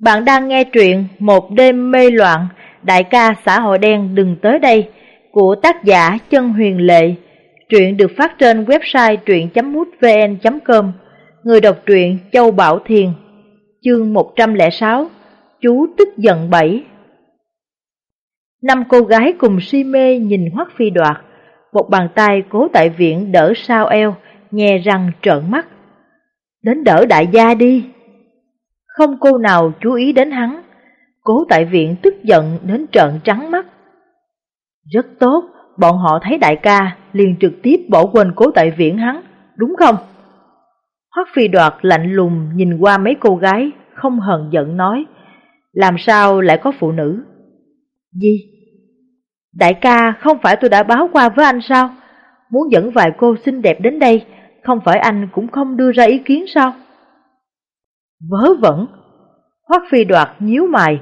Bạn đang nghe truyện Một đêm mê loạn, đại ca xã hội đen đừng tới đây của tác giả Chân Huyền Lệ. Truyện được phát trên website truyện.mútvn.com. Người đọc truyện Châu Bảo Thiền. Chương 106. Chú tức giận bảy. Năm cô gái cùng si mê nhìn Hoắc Phi Đoạt, một bàn tay cố tại viện đỡ sao eo, nhe răng trợn mắt. Đến đỡ đại gia đi. Không cô nào chú ý đến hắn, cố tại viện tức giận đến trợn trắng mắt. Rất tốt, bọn họ thấy đại ca liền trực tiếp bỏ quên cố tại viện hắn, đúng không? Hoắc phi đoạt lạnh lùng nhìn qua mấy cô gái, không hờn giận nói, làm sao lại có phụ nữ? Gì? Đại ca, không phải tôi đã báo qua với anh sao? Muốn dẫn vài cô xinh đẹp đến đây, không phải anh cũng không đưa ra ý kiến sao? Vớ vẩn, Hoắc Phi đoạt nhíu mày,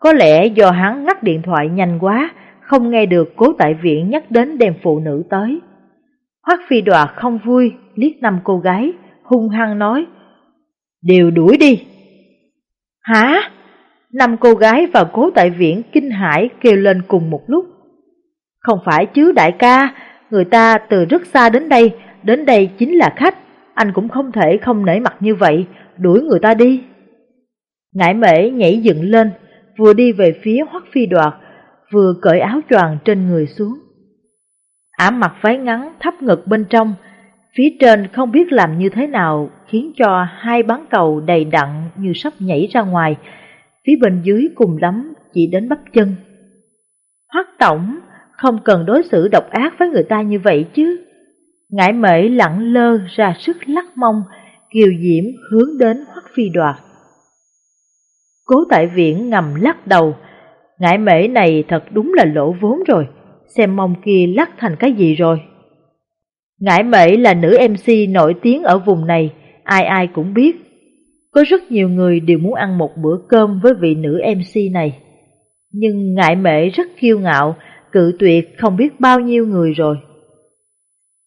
có lẽ do hắn ngắt điện thoại nhanh quá, không nghe được cố tại viện nhắc đến đem phụ nữ tới. Hoắc Phi đoạt không vui, liếc năm cô gái, hung hăng nói, đều đuổi đi. Hả? Năm cô gái và cố tại viện kinh hãi kêu lên cùng một lúc. Không phải chứ đại ca, người ta từ rất xa đến đây, đến đây chính là khách, anh cũng không thể không nể mặt như vậy, đuổi người ta đi. Ngải mễ nhảy dựng lên, vừa đi về phía hoắc phi đoạt, vừa cởi áo choàng trên người xuống. Ảm mặc váy ngắn thấp ngực bên trong, phía trên không biết làm như thế nào khiến cho hai bán cầu đầy đặn như sắp nhảy ra ngoài, phía bên dưới cùng lắm chỉ đến bắp chân. Hoắc tổng không cần đối xử độc ác với người ta như vậy chứ. Ngải mễ lặng lơ ra sức lắc mông, kiều diễm hướng đến Hoắc Phi Đoạt. Cố tại viện ngầm lắc đầu, ngải mễ này thật đúng là lỗ vốn rồi, xem mông kia lắc thành cái gì rồi. Ngải mễ là nữ MC nổi tiếng ở vùng này, ai ai cũng biết. Có rất nhiều người đều muốn ăn một bữa cơm với vị nữ MC này. Nhưng ngại mễ rất kiêu ngạo, cự tuyệt không biết bao nhiêu người rồi.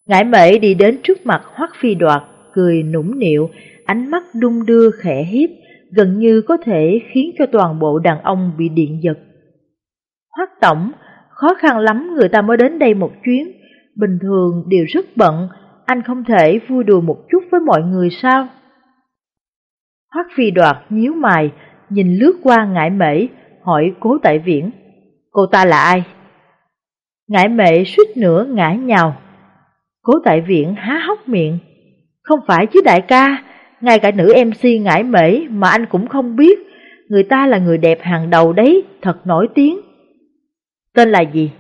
Ngải mễ đi đến trước mặt Hoắc Phi Đoạt, cười nũng nịu, ánh mắt đung đưa khẽ hiếp, gần như có thể khiến cho toàn bộ đàn ông bị điện giật. Hoắc Tổng, khó khăn lắm người ta mới đến đây một chuyến, bình thường đều rất bận, anh không thể vui đùa một chút với mọi người sao? Hoắc Phi Đoạt nhíu mày, nhìn lướt qua ngải mễ, hỏi cố tại viễn, cô ta là ai? Ngải mệ suýt nữa ngã nhào. Cố tại viện há hốc miệng. Không phải chứ đại ca, ngay cả nữ MC ngải mễ mà anh cũng không biết. Người ta là người đẹp hàng đầu đấy, thật nổi tiếng. Tên là gì?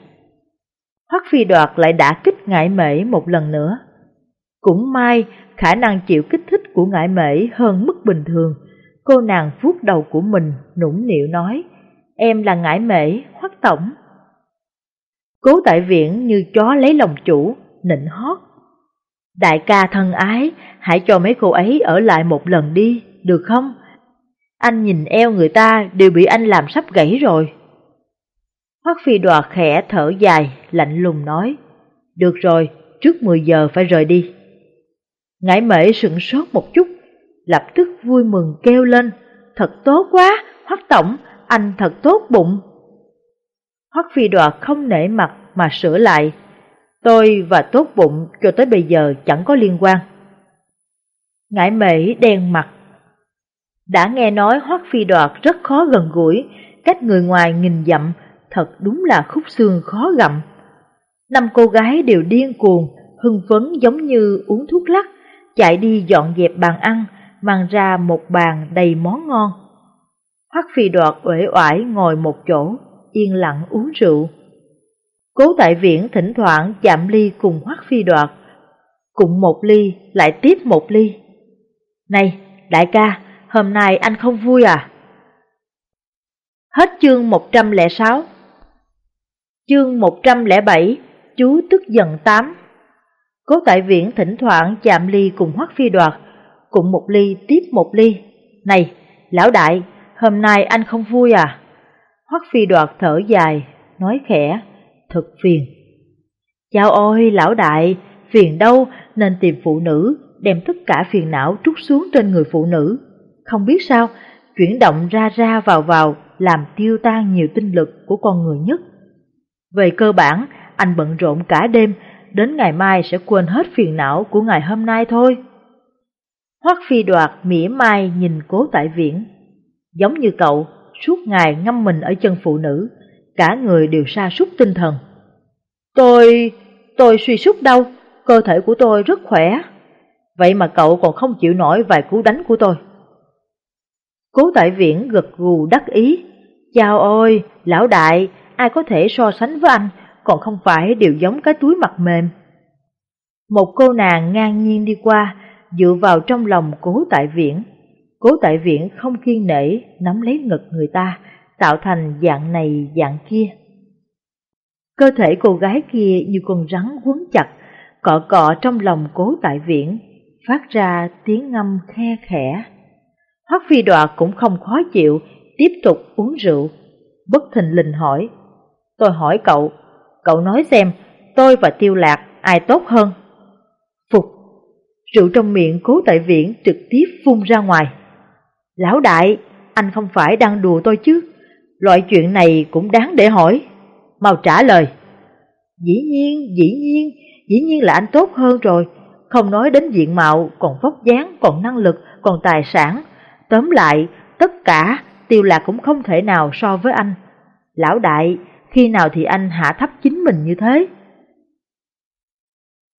Hoắc phi đoạt lại đã kích ngải mễ một lần nữa. Cũng may, khả năng chịu kích thích của ngải mễ hơn mức bình thường. Cô nàng vuốt đầu của mình, nũng nịu nói, em là ngải mễ, Hoắc Tổng. Cố tại viện như chó lấy lòng chủ, nịnh hót. Đại ca thân ái, hãy cho mấy cô ấy ở lại một lần đi, được không? Anh nhìn eo người ta đều bị anh làm sắp gãy rồi. Hoắc phi đoạt khẽ thở dài, lạnh lùng nói. Được rồi, trước 10 giờ phải rời đi. Ngải mễ sững sốt một chút, lập tức vui mừng kêu lên. Thật tốt quá, Hoắc Tổng, anh thật tốt bụng. Hoắc phi đoạt không nể mặt mà sửa lại. Tôi và tốt bụng cho tới bây giờ chẳng có liên quan. Ngải mễ đen mặt. Đã nghe nói Hoắc phi đoạt rất khó gần gũi, cách người ngoài nghìn dặm, thật đúng là khúc xương khó gặm. Năm cô gái đều điên cuồng, hưng phấn giống như uống thuốc lắc, chạy đi dọn dẹp bàn ăn, mang ra một bàn đầy món ngon. Hoắc phi đoạt uể oải ngồi một chỗ, yên lặng uống rượu. Cố tại viễn thỉnh thoảng chạm ly cùng hoắc phi đoạt, cùng một ly lại tiếp một ly. Này, đại ca, hôm nay anh không vui à? Hết chương 106 Chương 107 Chú tức giận 8 Cố tại viễn thỉnh thoảng chạm ly cùng hoắc phi đoạt, cùng một ly tiếp một ly. Này, lão đại, hôm nay anh không vui à? Hoắc phi đoạt thở dài, nói khẽ, thật phiền. Chào ôi lão đại, phiền đâu nên tìm phụ nữ, đem tất cả phiền não trút xuống trên người phụ nữ. Không biết sao, chuyển động ra ra vào vào làm tiêu tan nhiều tinh lực của con người nhất. Về cơ bản, anh bận rộn cả đêm, đến ngày mai sẽ quên hết phiền não của ngày hôm nay thôi. Hoắc phi đoạt mỉa mai nhìn cố tại viễn. Giống như cậu, suốt ngày ngâm mình ở chân phụ nữ, cả người đều sa sút tinh thần. Tôi... tôi suy sút đâu, cơ thể của tôi rất khỏe. Vậy mà cậu còn không chịu nổi vài cú đánh của tôi. Cố tại viễn gật gù đắc ý. Chào ôi, lão đại, ai có thể so sánh với anh, còn không phải đều giống cái túi mặt mềm. Một cô nàng ngang nhiên đi qua, dựa vào trong lòng cố tại viễn. Cố tại viễn không kiên nể, nắm lấy ngực người ta, tạo thành dạng này dạng kia. Cơ thể cô gái kia như con rắn quấn chặt, cọ cọ trong lòng cố tại viễn, phát ra tiếng ngâm khe khẽ. Hoắc phi đoạt cũng không khó chịu, tiếp tục uống rượu. Bất thình lình hỏi, tôi hỏi cậu, cậu nói xem, tôi và tiêu lạc ai tốt hơn? Phục, rượu trong miệng cố tại viễn trực tiếp phun ra ngoài. Lão đại, anh không phải đang đùa tôi chứ, loại chuyện này cũng đáng để hỏi. Mau trả lời. Dĩ nhiên, dĩ nhiên, dĩ nhiên là anh tốt hơn rồi, không nói đến diện mạo, còn vóc dáng, còn năng lực, còn tài sản. Tóm lại, tất cả tiêu lạc cũng không thể nào so với anh. Lão đại, khi nào thì anh hạ thấp chính mình như thế?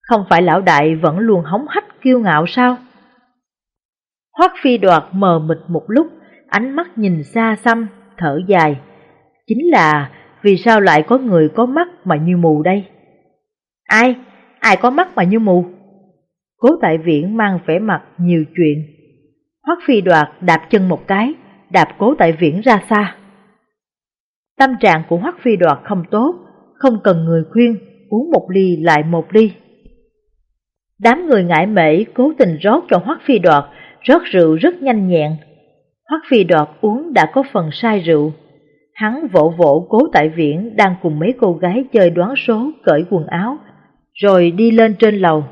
Không phải lão đại vẫn luôn hóng hách kiêu ngạo sao? Hoắc phi đoạt mờ mịt một lúc, ánh mắt nhìn xa xăm, thở dài. Chính là vì sao lại có người có mắt mà như mù đây? Ai? Ai có mắt mà như mù? Cố tại viễn mang vẻ mặt nhiều chuyện. Hoắc phi đoạt đạp chân một cái, đạp cố tại viễn ra xa. Tâm trạng của Hoắc phi đoạt không tốt, không cần người khuyên, uống một ly lại một ly. Đám người ngại mễ cố tình rót cho Hoắc phi đoạt, rót rượu rất nhanh nhẹn. Hoắc phi đoạt uống đã có phần sai rượu. Hắn vỗ vỗ cố tại viễn đang cùng mấy cô gái chơi đoán số cởi quần áo, rồi đi lên trên lầu.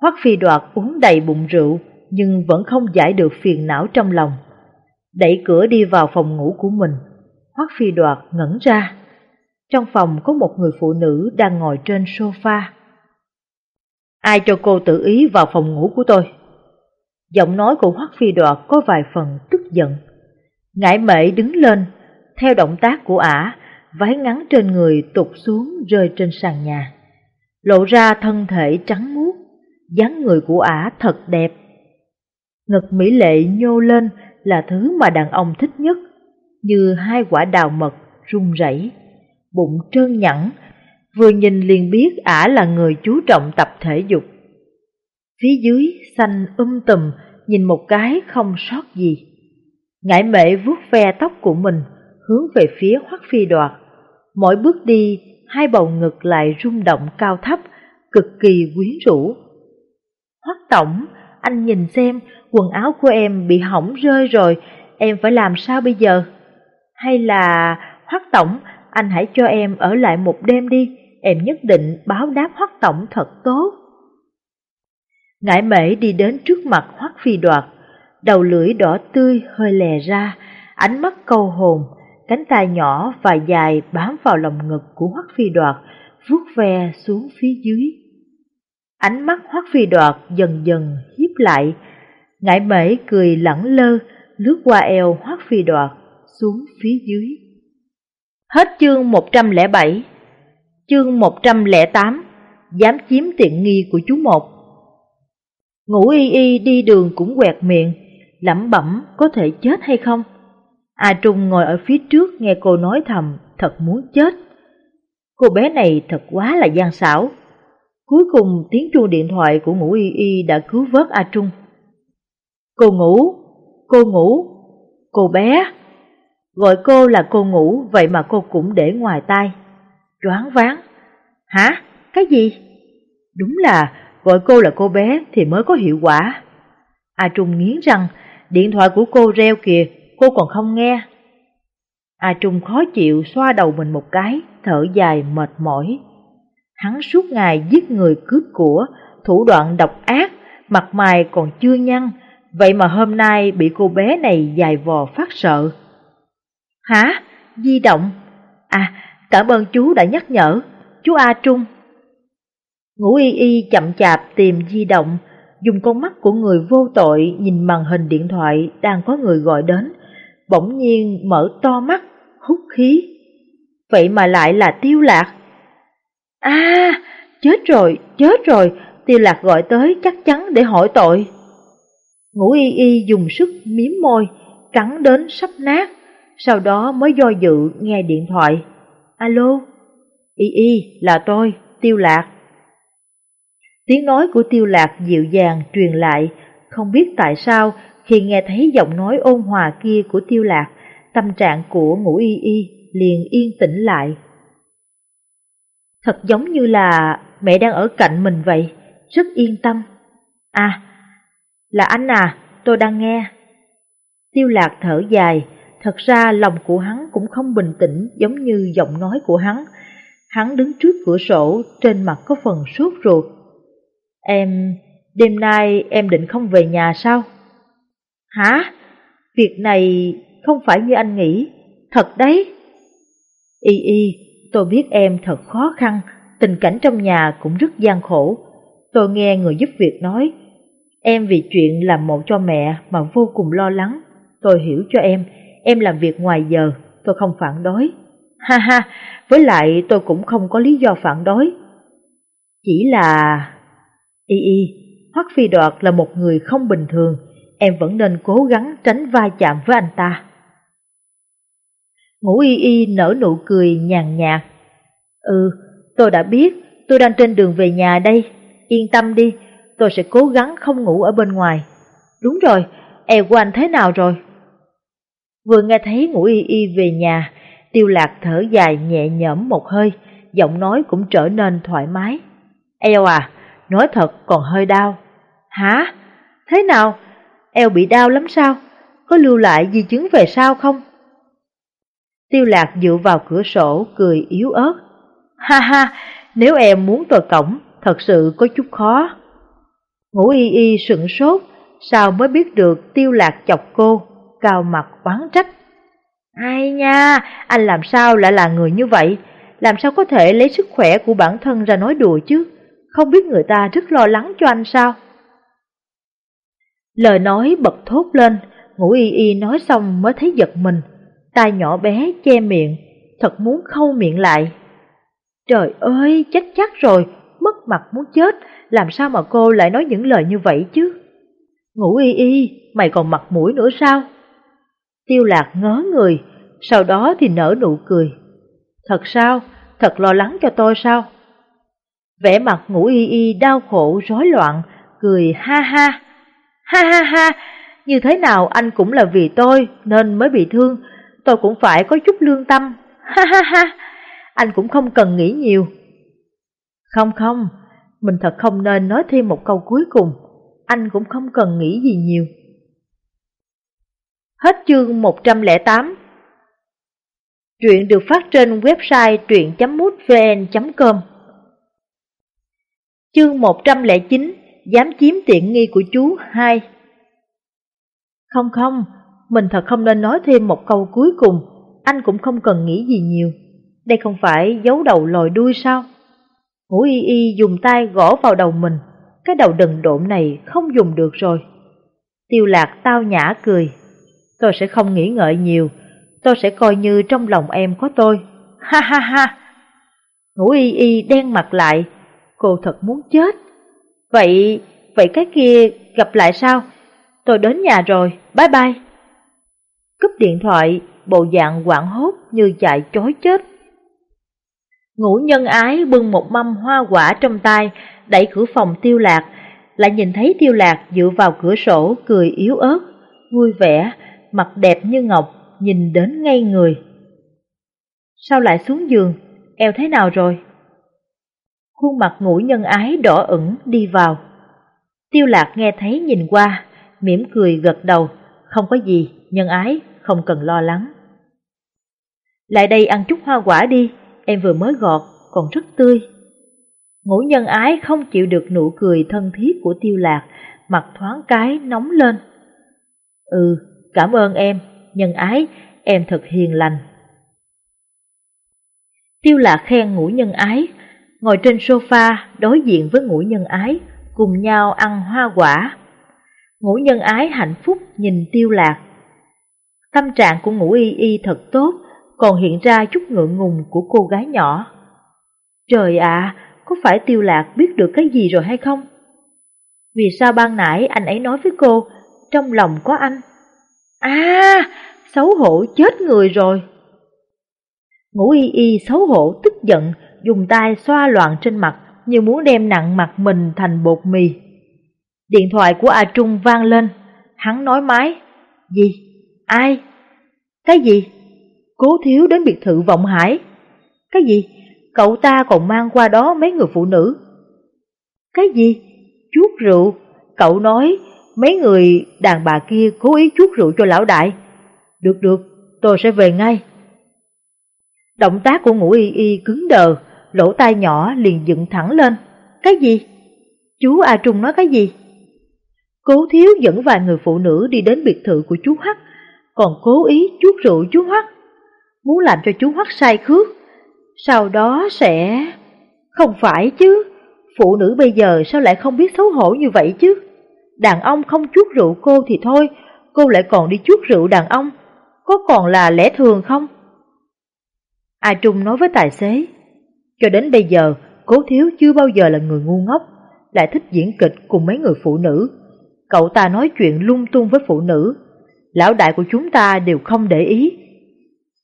Hoắc phi đoạt uống đầy bụng rượu, nhưng vẫn không giải được phiền não trong lòng. Đẩy cửa đi vào phòng ngủ của mình, Hoắc phi đoạt ngẩn ra. Trong phòng có một người phụ nữ đang ngồi trên sofa. Ai cho cô tự ý vào phòng ngủ của tôi? Giọng nói của Hoắc phi đoạt có vài phần tức giận. Ngải mệ đứng lên, theo động tác của ả, váy ngắn trên người tụt xuống rơi trên sàn nhà. Lộ ra thân thể trắng muốt, dáng người của ả thật đẹp. Ngực mỹ lệ nhô lên là thứ mà đàn ông thích nhất, như hai quả đào mật rung rẩy, bụng trơn nhẵn, vừa nhìn liền biết ả là người chú trọng tập thể dục. Phía dưới xanh um tùm, nhìn một cái không sót gì. Ngải mệ vuốt ve tóc của mình, hướng về phía Hoắc Phi Đoạt. Mỗi bước đi, hai bầu ngực lại rung động cao thấp, cực kỳ quyến rũ. Hoắc Tổng, anh nhìn xem, quần áo của em bị hỏng rơi rồi, em phải làm sao bây giờ? Hay là, Hoắc Tổng, anh hãy cho em ở lại một đêm đi, em nhất định báo đáp Hoắc Tổng thật tốt. Ngải mễ đi đến trước mặt Hoắc Phi Đoạt, đầu lưỡi đỏ tươi hơi lè ra, ánh mắt câu hồn, cánh tay nhỏ và dài bám vào lòng ngực của Hoắc Phi Đoạt, vuốt ve xuống phía dưới. Ánh mắt Hoắc Phi Đoạt dần dần hiếp lại, ngải mễ cười lẳng lơ, lướt qua eo Hoắc Phi Đoạt xuống phía dưới. Hết chương 107 Chương 108 Dám chiếm tiện nghi của chú một. Ngủ y y đi đường cũng quẹt miệng, lẩm bẩm có thể chết hay không? A Trung ngồi ở phía trước nghe cô nói thầm, thật muốn chết. Cô bé này thật quá là gian xảo. Cuối cùng tiếng chuông điện thoại của ngủ y y đã cứu vớt A Trung. Cô ngủ, cô ngủ, cô bé. Gọi cô là cô ngủ, vậy mà cô cũng để ngoài tai. Choáng váng. Hả? Cái gì? Đúng là gọi cô là cô bé thì mới có hiệu quả. A Trung nghiến răng, điện thoại của cô reo kìa, cô còn không nghe. A Trung khó chịu xoa đầu mình một cái, thở dài mệt mỏi. Hắn suốt ngày giết người cướp của, thủ đoạn độc ác, mặt mày còn chưa nhăn, vậy mà hôm nay bị cô bé này dài vò phát sợ. Hả? Di động? À, cảm ơn chú đã nhắc nhở, chú A Trung. Ngũ y y chậm chạp tìm di động, dùng con mắt của người vô tội nhìn màn hình điện thoại đang có người gọi đến, bỗng nhiên mở to mắt, hút khí. Vậy mà lại là tiêu lạc. À, chết rồi, chết rồi, tiêu lạc gọi tới chắc chắn để hỏi tội. Ngũ y y dùng sức miếm môi, cắn đến sắp nát, sau đó mới do dự nghe điện thoại. Alo, y y là tôi, tiêu lạc. Tiếng nói của tiêu lạc dịu dàng truyền lại, không biết tại sao khi nghe thấy giọng nói ôn hòa kia của tiêu lạc, tâm trạng của ngũ y y liền yên tĩnh lại. Thật giống như là mẹ đang ở cạnh mình vậy, rất yên tâm. À, là anh à, tôi đang nghe. Tiêu lạc thở dài, thật ra lòng của hắn cũng không bình tĩnh giống như giọng nói của hắn. Hắn đứng trước cửa sổ, trên mặt có phần sốt ruột. Em, đêm nay em định không về nhà sao? Hả? Việc này không phải như anh nghĩ, thật đấy. Y y, tôi biết em thật khó khăn, tình cảnh trong nhà cũng rất gian khổ. Tôi nghe người giúp việc nói, em vì chuyện làm một cho mẹ mà vô cùng lo lắng. Tôi hiểu cho em, em làm việc ngoài giờ, tôi không phản đối. Ha ha, với lại tôi cũng không có lý do phản đối. Chỉ là... Y y, Hoắc Phi Đoạt là một người không bình thường, em vẫn nên cố gắng tránh va chạm với anh ta. Ngũ y y nở nụ cười nhàn nhạt. Ừ, tôi đã biết, tôi đang trên đường về nhà đây. Yên tâm đi, tôi sẽ cố gắng không ngủ ở bên ngoài. Đúng rồi, eo của anh thế nào rồi? Vừa nghe thấy ngũ y y về nhà, tiêu lạc thở dài nhẹ nhõm một hơi, giọng nói cũng trở nên thoải mái. Eo à, nói thật còn hơi đau. Hả? Thế nào? Eo bị đau lắm sao? Có lưu lại di chứng về sau không? Tiêu lạc dựa vào cửa sổ cười yếu ớt. Ha ha, nếu em muốn tôi cổng, thật sự có chút khó. Ngũ y y sững sốt, sao mới biết được tiêu lạc chọc cô, cao mặt oán trách. Ai nha, anh làm sao lại là người như vậy? Làm sao có thể lấy sức khỏe của bản thân ra nói đùa chứ? Không biết người ta rất lo lắng cho anh sao? Lời nói bật thốt lên, ngũ y y nói xong mới thấy giật mình, tay nhỏ bé che miệng, thật muốn khâu miệng lại. Trời ơi, chết chắc rồi, mất mặt muốn chết, làm sao mà cô lại nói những lời như vậy chứ? Ngủ y y, mày còn mặt mũi nữa sao? Tiêu lạc ngớ người, sau đó thì nở nụ cười. Thật sao? Thật lo lắng cho tôi sao? Vẻ mặt ngủ y y đau khổ rối loạn, cười ha ha. Ha ha ha, như thế nào anh cũng là vì tôi nên mới bị thương, tôi cũng phải có chút lương tâm. Ha ha ha, anh cũng không cần nghĩ nhiều. Không không, mình thật không nên nói thêm một câu cuối cùng, anh cũng không cần nghĩ gì nhiều. Hết chương 108 Truyện được phát trên website truyện.mútvn.com Chương 109 Dám chiếm tiện nghi của chú 2 Không không, mình thật không nên nói thêm một câu cuối cùng, anh cũng không cần nghĩ gì nhiều. Đây không phải giấu đầu lòi đuôi sao? Ngũ y y dùng tay gõ vào đầu mình, cái đầu đần độn này không dùng được rồi. Tiêu lạc tao nhã cười, tôi sẽ không nghĩ ngợi nhiều, tôi sẽ coi như trong lòng em có tôi. Ha ha ha! Ngũ y y đen mặt lại, cô thật muốn chết. Vậy, vậy cái kia gặp lại sao? Tôi đến nhà rồi, bye bye. Cúp điện thoại, bộ dạng quảng hốt như chạy chối chết. Ngũ nhân ái bưng một mâm hoa quả trong tay, đẩy cửa phòng tiêu lạc, lại nhìn thấy tiêu lạc dựa vào cửa sổ cười yếu ớt, vui vẻ, mặt đẹp như ngọc, nhìn đến ngay người. Sao lại xuống giường, eo thế nào rồi? Khuôn mặt ngũ nhân ái đỏ ửng đi vào. Tiêu lạc nghe thấy nhìn qua, mỉm cười gật đầu, không có gì, nhân ái, không cần lo lắng. Lại đây ăn chút hoa quả đi, em vừa mới gọt, còn rất tươi. Ngũ nhân ái không chịu được nụ cười thân thiết của tiêu lạc, mặt thoáng cái nóng lên. Ừ, cảm ơn em, nhân ái, em thật hiền lành. Tiêu lạc khen ngũ nhân ái, ngồi trên sofa đối diện với ngũ nhân ái, cùng nhau ăn hoa quả. Ngũ nhân ái hạnh phúc nhìn tiêu lạc. Tâm trạng của ngũ y y thật tốt, còn hiện ra chút ngượng ngùng của cô gái nhỏ. Trời ạ, có phải tiêu lạc biết được cái gì rồi hay không? Vì sao ban nãy anh ấy nói với cô, trong lòng có anh? À, xấu hổ chết người rồi. Ngũ y y xấu hổ tức giận, dùng tay xoa loạn trên mặt như muốn đem nặng mặt mình thành bột mì. Điện thoại của A Trung vang lên, hắn nói máy Gì? Ai? Cái gì? Cố thiếu đến biệt thự vọng hải. Cái gì? Cậu ta còn mang qua đó mấy người phụ nữ. Cái gì? Chuốt rượu. Cậu nói mấy người đàn bà kia cố ý chuốt rượu cho lão đại. Được được, tôi sẽ về ngay. Động tác của ngũ y y cứng đờ, lỗ tai nhỏ liền dựng thẳng lên. Cái gì? Chú A Trung nói cái gì? Cố thiếu dẫn vài người phụ nữ đi đến biệt thự của chú Hắc, còn cố ý chuốt rượu chú Hắc, muốn làm cho chú Hắc say khước. Sau đó sẽ... Không phải chứ, phụ nữ bây giờ sao lại không biết xấu hổ như vậy chứ? Đàn ông không chuốt rượu cô thì thôi, cô lại còn đi chuốt rượu đàn ông, có còn là lẽ thường không? A Trung nói với tài xế, cho đến bây giờ, cố thiếu chưa bao giờ là người ngu ngốc, lại thích diễn kịch cùng mấy người phụ nữ. Cậu ta nói chuyện lung tung với phụ nữ, lão đại của chúng ta đều không để ý.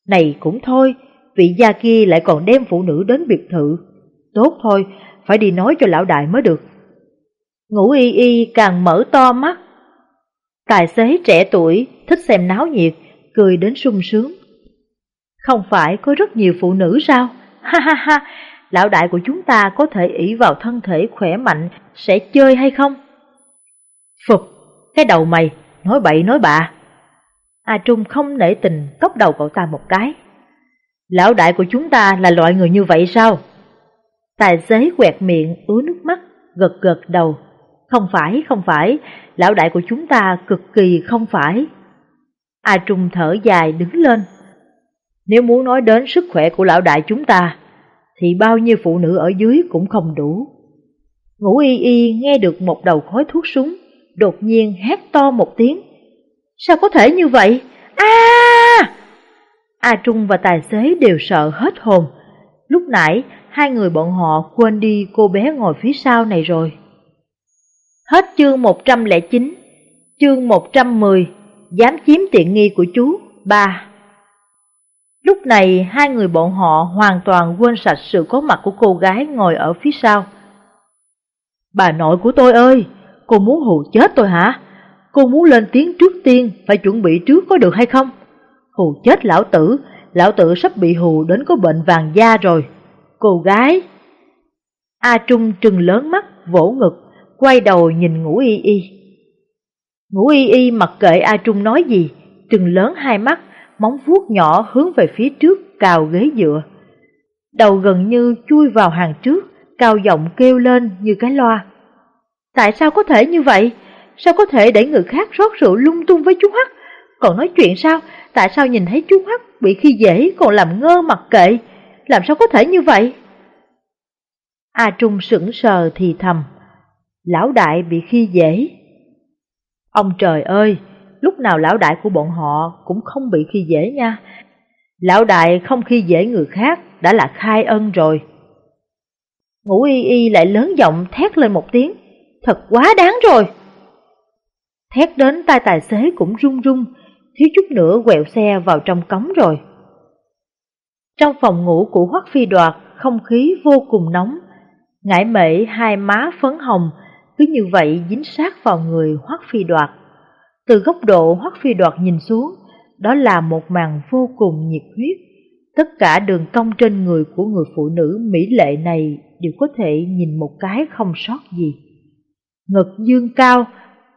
Này cũng thôi, vị gia kia lại còn đem phụ nữ đến biệt thự. Tốt thôi, phải đi nói cho lão đại mới được. Ngũ y y càng mở to mắt. Tài xế trẻ tuổi, thích xem náo nhiệt, cười đến sung sướng. Không phải có rất nhiều phụ nữ sao? Ha ha ha, lão đại của chúng ta có thể ỷ vào thân thể khỏe mạnh sẽ chơi hay không? Phục, cái đầu mày, nói bậy nói bạ. A Trung không nể tình cốc đầu cậu ta một cái. Lão đại của chúng ta là loại người như vậy sao? Tài xế quẹt miệng, ứa nước mắt, gật gật đầu. Không phải, không phải, lão đại của chúng ta cực kỳ không phải. A Trung thở dài đứng lên. Nếu muốn nói đến sức khỏe của lão đại chúng ta, thì bao nhiêu phụ nữ ở dưới cũng không đủ. Ngũ y y nghe được một đầu khói thuốc súng, đột nhiên hét to một tiếng. Sao có thể như vậy? A! A Trung và tài xế đều sợ hết hồn. Lúc nãy, hai người bọn họ quên đi cô bé ngồi phía sau này rồi. Hết chương 109, chương 110, dám chiếm tiện nghi của chú, ba. Lúc này hai người bọn họ hoàn toàn quên sạch sự có mặt của cô gái ngồi ở phía sau. Bà nội của tôi ơi, cô muốn hù chết tôi hả? Cô muốn lên tiếng trước tiên, phải chuẩn bị trước có được hay không? Hù chết lão tử, lão tử sắp bị hù đến có bệnh vàng da rồi. Cô gái... A Trung trừng lớn mắt, vỗ ngực, quay đầu nhìn ngủ y y. Ngũ y y mặc kệ A Trung nói gì, trừng lớn hai mắt, móng vuốt nhỏ hướng về phía trước cào ghế dựa. Đầu gần như chui vào hàng trước, cao giọng kêu lên như cái loa. Tại sao có thể như vậy? Sao có thể để người khác rót rượu lung tung với chú Hắc? Còn nói chuyện sao? Tại sao nhìn thấy chú Hắc bị khi dễ còn làm ngơ mặc kệ? Làm sao có thể như vậy? A Trung sững sờ thì thầm. Lão đại bị khi dễ. Ông trời ơi! Lúc nào lão đại của bọn họ cũng không bị khi dễ nha. Lão đại không khi dễ người khác đã là khai ân rồi. Ngũ y y lại lớn giọng thét lên một tiếng, thật quá đáng rồi. Thét đến tay tài xế cũng run run, thiếu chút nữa quẹo xe vào trong cống rồi. Trong phòng ngủ của Hoắc Phi Đoạt, không khí vô cùng nóng, ngải mệ hai má phấn hồng, cứ như vậy dính sát vào người Hoắc Phi Đoạt. Từ góc độ hoắc phi đoạt nhìn xuống, đó là một màn vô cùng nhiệt huyết. Tất cả đường cong trên người của người phụ nữ mỹ lệ này đều có thể nhìn một cái không sót gì. Ngực dương cao,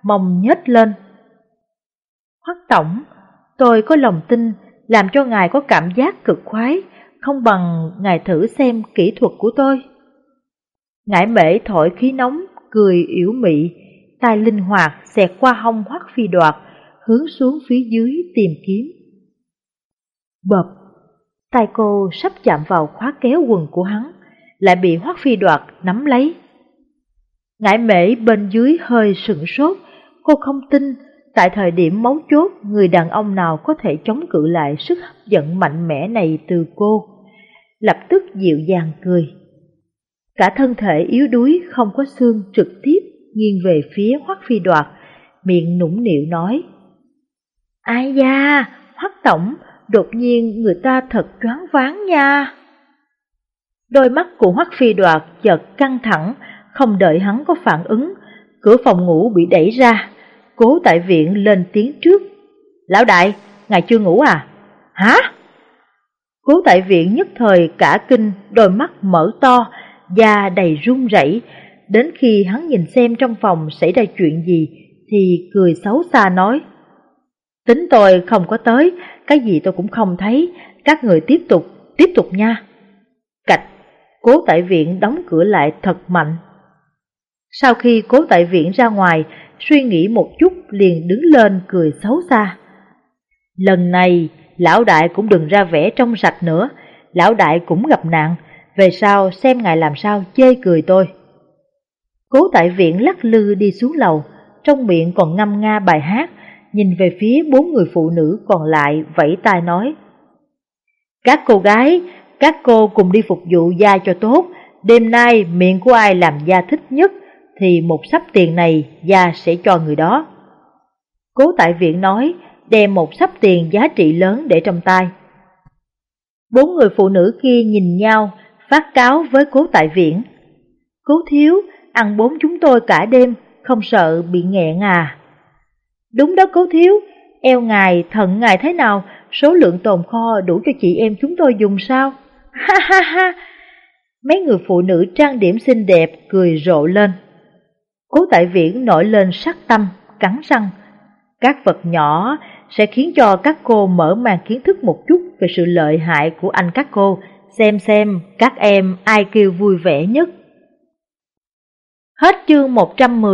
mông nhếch lên. Hoắc tổng, tôi có lòng tin làm cho ngài có cảm giác cực khoái, không bằng ngài thử xem kỹ thuật của tôi. Ngải mễ thổi khí nóng, cười yếu mị, tay linh hoạt xẹt qua hông hoắc phi đoạt, hướng xuống phía dưới tìm kiếm. Bập, tay cô sắp chạm vào khóa kéo quần của hắn, lại bị Hoắc Phi đoạt nắm lấy. Ngải mễ bên dưới hơi sững sốt, cô không tin tại thời điểm mấu chốt người đàn ông nào có thể chống cự lại sức hấp dẫn mạnh mẽ này từ cô. Lập tức dịu dàng cười. Cả thân thể yếu đuối không có xương trực tiếp nghiêng về phía Hoắc Phi đoạt, miệng nũng nịu nói. Ai da, Hoắc Tổng, đột nhiên người ta thật choáng váng nha. Đôi mắt của Hoắc Phi đoạt chợt căng thẳng, không đợi hắn có phản ứng, cửa phòng ngủ bị đẩy ra. Cố tại viện lên tiếng trước. Lão đại, ngài chưa ngủ à? Hả? Cố tại viện nhất thời cả kinh, đôi mắt mở to, da đầy run rẩy. Đến khi hắn nhìn xem trong phòng xảy ra chuyện gì, thì cười xấu xa nói. Tính tôi không có tới, cái gì tôi cũng không thấy, các người tiếp tục, tiếp tục nha. Cạch, cố tại viện đóng cửa lại thật mạnh. Sau khi cố tại viện ra ngoài, suy nghĩ một chút liền đứng lên cười xấu xa. Lần này, lão đại cũng đừng ra vẻ trong sạch nữa, lão đại cũng gặp nạn, về sau xem ngài làm sao chê cười tôi. Cố tại viện lắc lư đi xuống lầu, trong miệng còn ngâm nga bài hát, nhìn về phía bốn người phụ nữ còn lại vẫy tay nói. Các cô gái, các cô cùng đi phục vụ da cho tốt, đêm nay miệng của ai làm da thích nhất thì một sắp tiền này da sẽ cho người đó. Cố tại viện nói, đem một sắp tiền giá trị lớn để trong tay. Bốn người phụ nữ kia nhìn nhau, phát cáo với cố tại viện. Cố thiếu, ăn bốn chúng tôi cả đêm, không sợ bị nghẹn à. Đúng đó cố thiếu, eo ngài, thận ngài thế nào, số lượng tồn kho đủ cho chị em chúng tôi dùng sao? Ha ha ha! Mấy người phụ nữ trang điểm xinh đẹp cười rộ lên. Cố tại viễn nổi lên sắc tâm, cắn răng. Các vật nhỏ sẽ khiến cho các cô mở mang kiến thức một chút về sự lợi hại của anh các cô, xem xem các em ai kêu vui vẻ nhất. Hết chương 110